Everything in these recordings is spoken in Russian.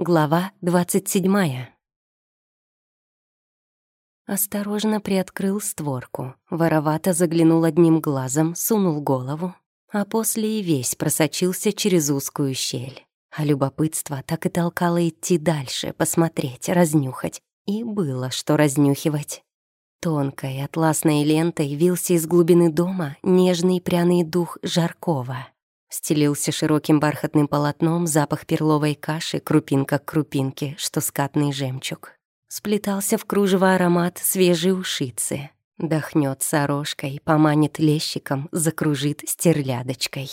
Глава двадцать седьмая. Осторожно приоткрыл створку, воровато заглянул одним глазом, сунул голову, а после и весь просочился через узкую щель. А любопытство так и толкало идти дальше, посмотреть, разнюхать. И было что разнюхивать. Тонкой атласной лентой вился из глубины дома нежный пряный дух жаркого. Стелился широким бархатным полотном запах перловой каши, крупинка к крупинке, что скатный жемчуг. Сплетался в кружево аромат свежей ушицы. Дохнет сорожкой, поманит лещиком, закружит стерлядочкой.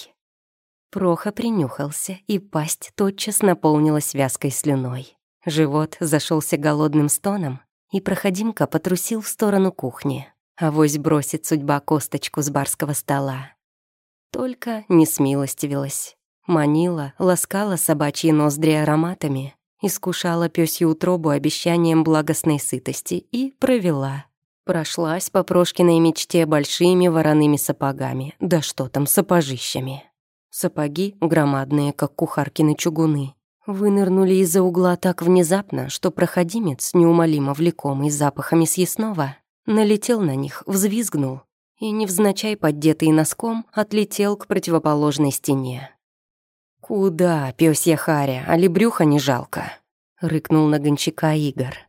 Проха принюхался, и пасть тотчас наполнилась вязкой слюной. Живот зашелся голодным стоном, и проходимка потрусил в сторону кухни. Авось бросит судьба косточку с барского стола. Только не смилостивилась. Манила, ласкала собачьи ноздри ароматами, искушала пёсью утробу обещанием благостной сытости и провела. Прошлась по Прошкиной мечте большими вороными сапогами, да что там, сапожищами. Сапоги, громадные, как кухаркины чугуны, вынырнули из-за угла так внезапно, что проходимец, неумолимо влекомый запахами съестного, налетел на них, взвизгнул и, невзначай поддетый носком, отлетел к противоположной стене. «Куда, пёсья Харя, али брюха не жалко?» — рыкнул на гончака Игорь.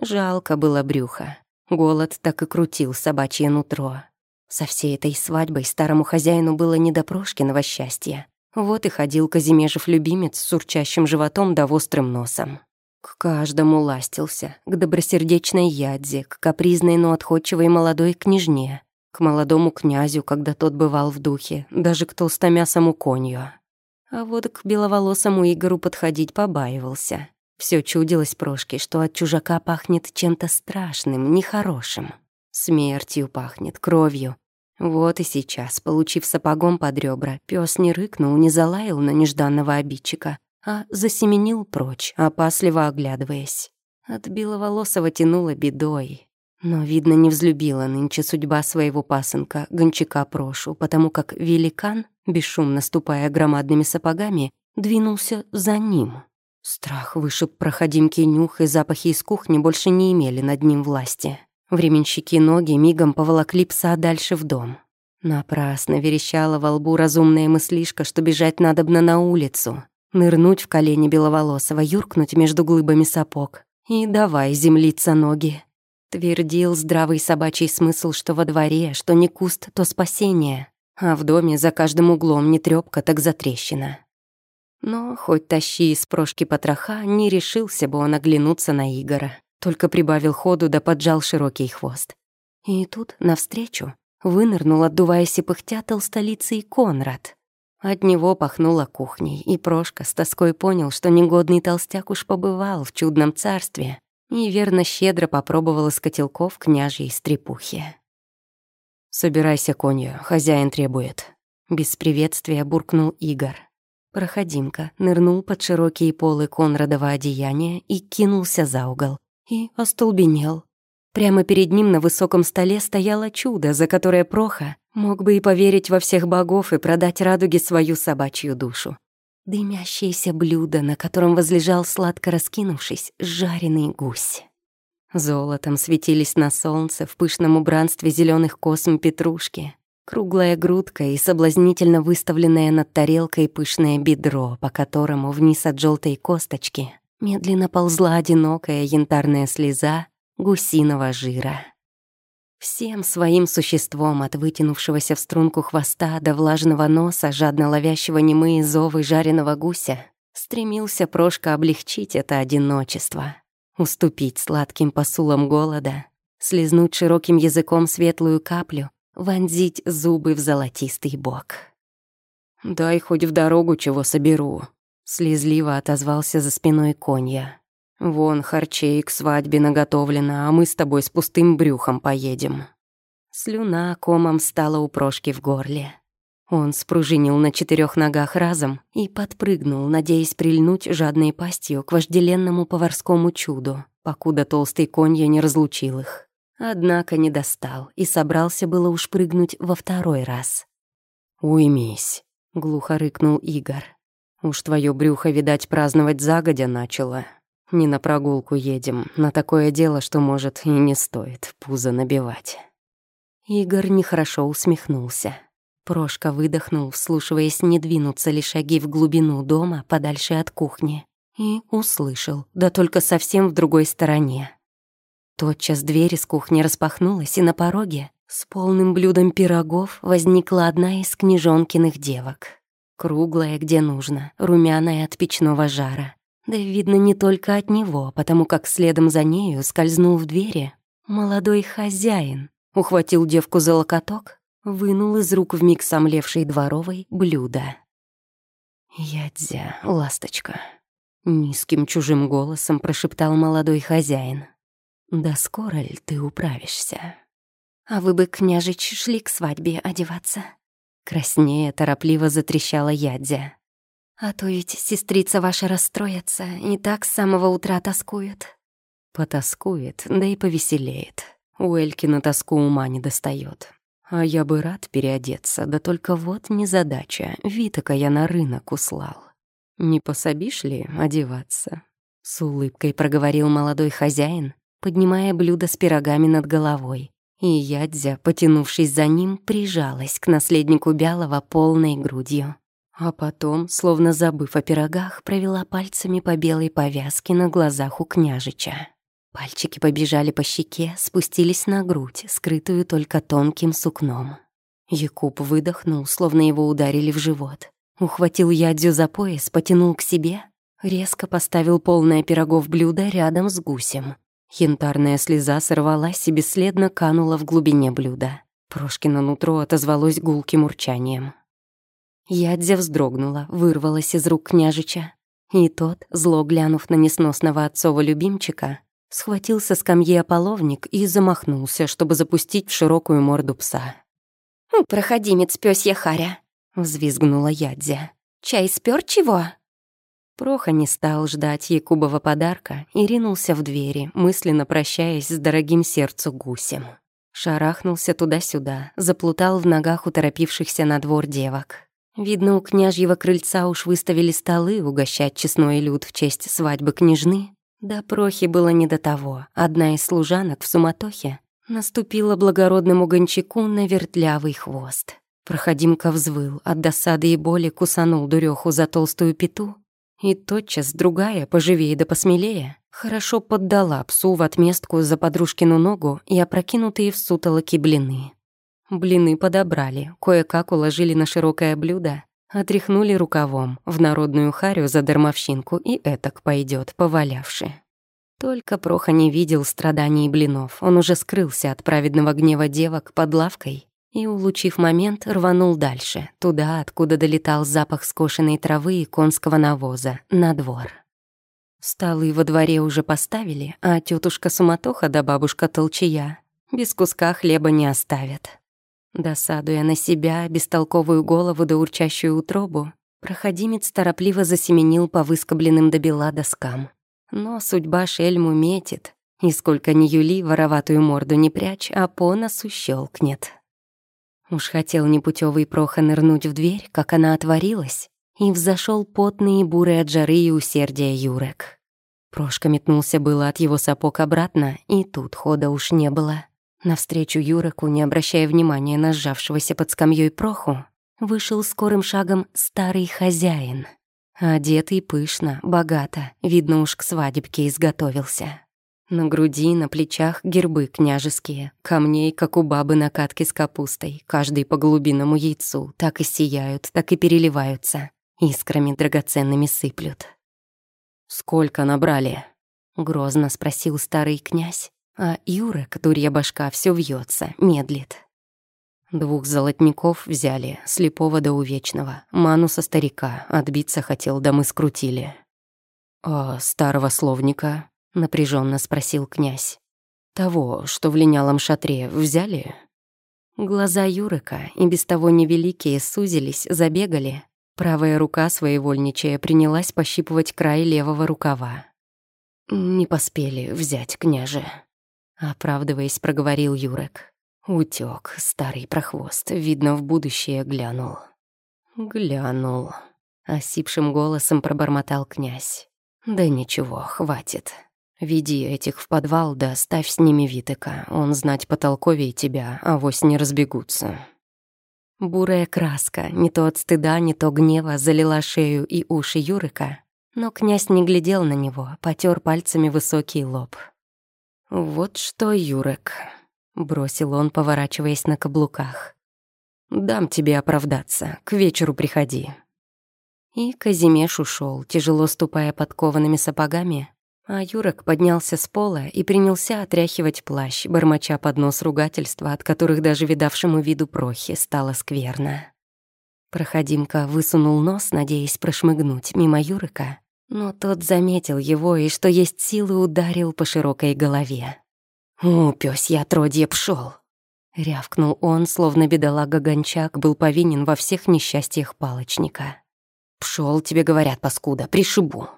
Жалко было брюха. Голод так и крутил собачье нутро. Со всей этой свадьбой старому хозяину было не до Прошкиного счастья. Вот и ходил Казимежев-любимец с урчащим животом да острым носом. К каждому ластился, к добросердечной Ядзе, к капризной, но отходчивой молодой княжне, к молодому князю, когда тот бывал в духе, даже к толстомясому конью. А вот к беловолосому Игору подходить побаивался. Все чудилось Прошке, что от чужака пахнет чем-то страшным, нехорошим. Смертью пахнет, кровью. Вот и сейчас, получив сапогом под ребра, пес не рыкнул, не залаял на нежданного обидчика, а засеменил прочь, опасливо оглядываясь. От беловолосого тянуло бедой. Но, видно, не взлюбила нынче судьба своего пасынка, гончака Прошу, потому как великан, бесшумно ступая громадными сапогами, двинулся за ним. Страх вышиб проходимки нюх, и запахи из кухни больше не имели над ним власти. Временщики ноги мигом поволокли пса дальше в дом. Напрасно верещала во лбу разумная мыслишка, что бежать надобно на улицу, нырнуть в колени беловолосого, юркнуть между глыбами сапог и давай землиться ноги. Твердил здравый собачий смысл, что во дворе, что не куст, то спасение, а в доме за каждым углом не трёпка, так затрещина. Но хоть тащи из прошки потроха, не решился бы он оглянуться на Игора, только прибавил ходу да поджал широкий хвост. И тут, навстречу, вынырнул, отдуваясь и пыхтя, толстолицый Конрад. От него пахнуло кухней, и Прошка с тоской понял, что негодный толстяк уж побывал в чудном царстве, и верно щедро попробовал из котелков княжьей стрепухи. «Собирайся, конью, хозяин требует», — без приветствия буркнул Игорь. Проходимка нырнул под широкие полы Конрадова одеяния и кинулся за угол. И остолбенел. Прямо перед ним на высоком столе стояло чудо, за которое Проха мог бы и поверить во всех богов и продать радуге свою собачью душу дымящееся блюдо, на котором возлежал, сладко раскинувшись, жареный гусь. Золотом светились на солнце в пышном убранстве зеленых косм петрушки, круглая грудка и соблазнительно выставленное над тарелкой пышное бедро, по которому вниз от желтой косточки медленно ползла одинокая янтарная слеза гусиного жира. Всем своим существом от вытянувшегося в струнку хвоста до влажного носа, жадно ловящего немые зовы жареного гуся, стремился Прошка облегчить это одиночество, уступить сладким посулам голода, слезнуть широким языком светлую каплю, вонзить зубы в золотистый бок. «Дай хоть в дорогу чего соберу», — слезливо отозвался за спиной конья. Вон харчей к свадьбе наготовлено, а мы с тобой с пустым брюхом поедем». Слюна комом стала у Прошки в горле. Он спружинил на четырех ногах разом и подпрыгнул, надеясь прильнуть жадной пастью к вожделенному поварскому чуду, покуда толстый конья не разлучил их. Однако не достал и собрался было уж прыгнуть во второй раз. «Уймись», — глухо рыкнул Игорь. Уж твое брюхо, видать, праздновать загодя начало. Не на прогулку едем, на такое дело, что, может, и не стоит пузо набивать». Игорь нехорошо усмехнулся. Прошка выдохнул, вслушиваясь, не двинуться ли шаги в глубину дома, подальше от кухни. И услышал, да только совсем в другой стороне. Тотчас дверь из кухни распахнулась, и на пороге с полным блюдом пирогов возникла одна из княжонкиных девок. Круглая, где нужно, румяная от печного жара. Да, видно, не только от него, потому как следом за нею скользнул в двери молодой хозяин, ухватил девку за локоток, вынул из рук вмиг сомлевшей дворовой блюдо. «Ядзя, ласточка», — низким чужим голосом прошептал молодой хозяин. «Да скоро ли ты управишься?» «А вы бы, княжич, шли к свадьбе одеваться?» Краснея, торопливо затрещала Ядзя. «А то ведь сестрица ваша расстроится, и так с самого утра тоскует». «Потоскует, да и повеселеет. У Эльки тоску ума не достает. А я бы рад переодеться, да только вот незадача. Витока я на рынок услал. Не пособишь ли одеваться?» С улыбкой проговорил молодой хозяин, поднимая блюдо с пирогами над головой, и Ядзя, потянувшись за ним, прижалась к наследнику Бялого полной грудью. А потом, словно забыв о пирогах, провела пальцами по белой повязке на глазах у княжича. Пальчики побежали по щеке, спустились на грудь, скрытую только тонким сукном. Якуб выдохнул, словно его ударили в живот. Ухватил Ядзю за пояс, потянул к себе, резко поставил полное пирогов блюдо рядом с гусем. Янтарная слеза сорвалась и бесследно канула в глубине блюда. Прошкино нутро отозвалось гулким урчанием. Ядзя вздрогнула, вырвалась из рук княжича. И тот, зло глянув на несносного отцова любимчика, схватил со скамьи ополовник и замахнулся, чтобы запустить в широкую морду пса. «Проходимец, пёсья харя!» — взвизгнула Ядзя. «Чай спёр чего?» Проха не стал ждать Якубова подарка и ринулся в двери, мысленно прощаясь с дорогим сердцу гусем. Шарахнулся туда-сюда, заплутал в ногах у торопившихся на двор девок. Видно, у княжьего крыльца уж выставили столы угощать честной люд в честь свадьбы княжны. Да Прохи было не до того. Одна из служанок в суматохе наступила благородному гончаку на вертлявый хвост. Проходимка взвыл, от досады и боли кусанул дуреху за толстую пету и тотчас другая, поживее да посмелее, хорошо поддала псу в отместку за подружкину ногу и опрокинутые в сутолоки блины. Блины подобрали, кое-как уложили на широкое блюдо, отряхнули рукавом, в народную харю за дармовщинку и этак пойдет, повалявши. Только Проха не видел страданий блинов, он уже скрылся от праведного гнева девок под лавкой и, улучив момент, рванул дальше, туда, откуда долетал запах скошенной травы и конского навоза, на двор. Столы во дворе уже поставили, а тетушка Суматоха да бабушка Толчая без куска хлеба не оставят. Досадуя на себя, бестолковую голову да урчащую утробу, проходимец торопливо засеменил по выскобленным до бела доскам. Но судьба шельму метит, и сколько ни юли, вороватую морду не прячь, а по носу щелкнет. Уж хотел непутевый Проха нырнуть в дверь, как она отворилась, и взошел потный и бурый от жары и усердия Юрек. Прошка метнулся было от его сапог обратно, и тут хода уж не было. Навстречу Юреку, не обращая внимания на сжавшегося под скамьей Проху, вышел скорым шагом старый хозяин. Одетый пышно, богато, видно уж к свадебке изготовился. На груди, на плечах гербы княжеские, камней, как у бабы на катке с капустой, каждый по глубинному яйцу, так и сияют, так и переливаются, искрами драгоценными сыплют. «Сколько набрали?» — грозно спросил старый князь, а Юрек, дурья башка, все вьется, медлит. Двух золотников взяли, слепого до увечного, ману со старика, отбиться хотел, да мы скрутили. А старого словника — напряженно спросил князь. «Того, что в линялом шатре, взяли?» Глаза Юрика, и без того невеликие, сузились, забегали. Правая рука, своевольничая, принялась пощипывать край левого рукава. «Не поспели взять, княже», — оправдываясь, проговорил Юрек. Утёк, старый прохвост, видно, в будущее глянул. Глянул. — осипшим голосом пробормотал князь. «Да ничего, хватит. Веди этих в подвал, да ставь с ними Витыка. Он знать потолковее тебя, а вось не разбегутся». Бурая краска, не то от стыда, не то гнева, залила шею и уши Юрика, но князь не глядел на него, потер пальцами высокий лоб. «Вот что, Юрик», — бросил он, поворачиваясь на каблуках. «Дам тебе оправдаться, к вечеру приходи». И Казимеш ушел, тяжело ступая подкованными сапогами, а Юрок поднялся с пола и принялся отряхивать плащ, бормоча под нос ругательства, от которых даже видавшему виду прохи стало скверно. Проходимка высунул нос, надеясь прошмыгнуть мимо Юрика, но тот заметил его и, что есть силы, ударил по широкой голове. «У, я отродье пшёл!» Рявкнул он, словно бедолага-гончак был повинен во всех несчастьях палочника. «Пшёл, тебе говорят, паскуда, пришибу!»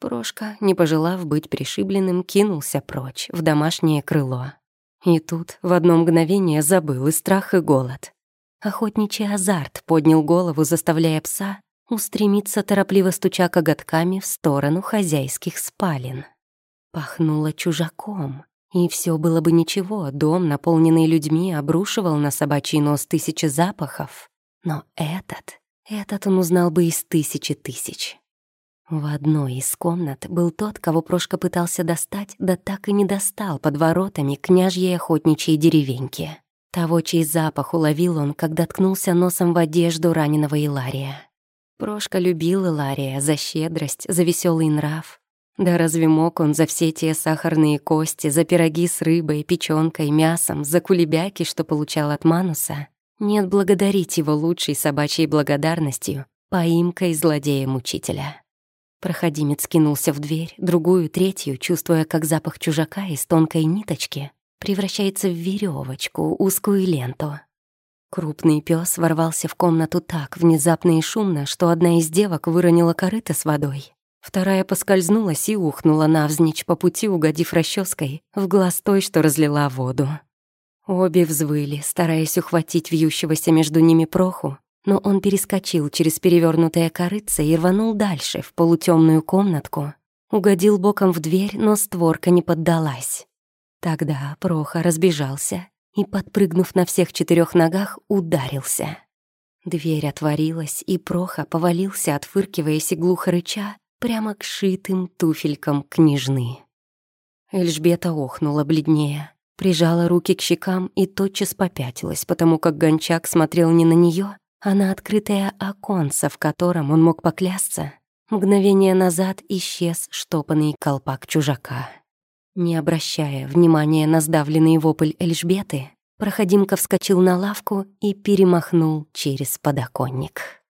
Прошка, не пожелав быть пришибленным, кинулся прочь, в домашнее крыло. И тут в одно мгновение забыл и страх, и голод. Охотничий азарт поднял голову, заставляя пса устремиться, торопливо стуча коготками в сторону хозяйских спален. Пахнуло чужаком, и все было бы ничего, дом, наполненный людьми, обрушивал на собачий нос тысячи запахов. Но этот, этот он узнал бы из тысячи тысяч. В одной из комнат был тот, кого Прошка пытался достать, да так и не достал под воротами княжьей охотничьей деревеньки. Того, чей запах уловил он, когда ткнулся носом в одежду раненого Илария. Прошка любил Илария за щедрость, за веселый нрав. Да разве мог он за все те сахарные кости, за пироги с рыбой, печёнкой, мясом, за кулебяки, что получал от Мануса, не отблагодарить его лучшей собачьей благодарностью, поимкой злодея-мучителя? Проходимец кинулся в дверь, другую, третью, чувствуя, как запах чужака из тонкой ниточки превращается в веревочку, узкую ленту. Крупный пес ворвался в комнату так внезапно и шумно, что одна из девок выронила корыто с водой. Вторая поскользнулась и ухнула навзничь по пути, угодив расческой в глаз той, что разлила воду. Обе взвыли, стараясь ухватить вьющегося между ними проху, но он перескочил через перевернутое корыце и рванул дальше, в полутемную комнатку. Угодил боком в дверь, но створка не поддалась. Тогда Проха разбежался и, подпрыгнув на всех четырех ногах, ударился. Дверь отворилась, и Проха повалился, отфыркиваясь и глухо рыча, прямо к шитым туфелькам княжны. Эльжбета охнула бледнее, прижала руки к щекам и тотчас попятилась, потому как гончак смотрел не на нее, а на открытое оконце, в котором он мог поклясться, мгновение назад исчез штопанный колпак чужака. Не обращая внимания на сдавленный вопль Эльжбеты, проходимка вскочил на лавку и перемахнул через подоконник.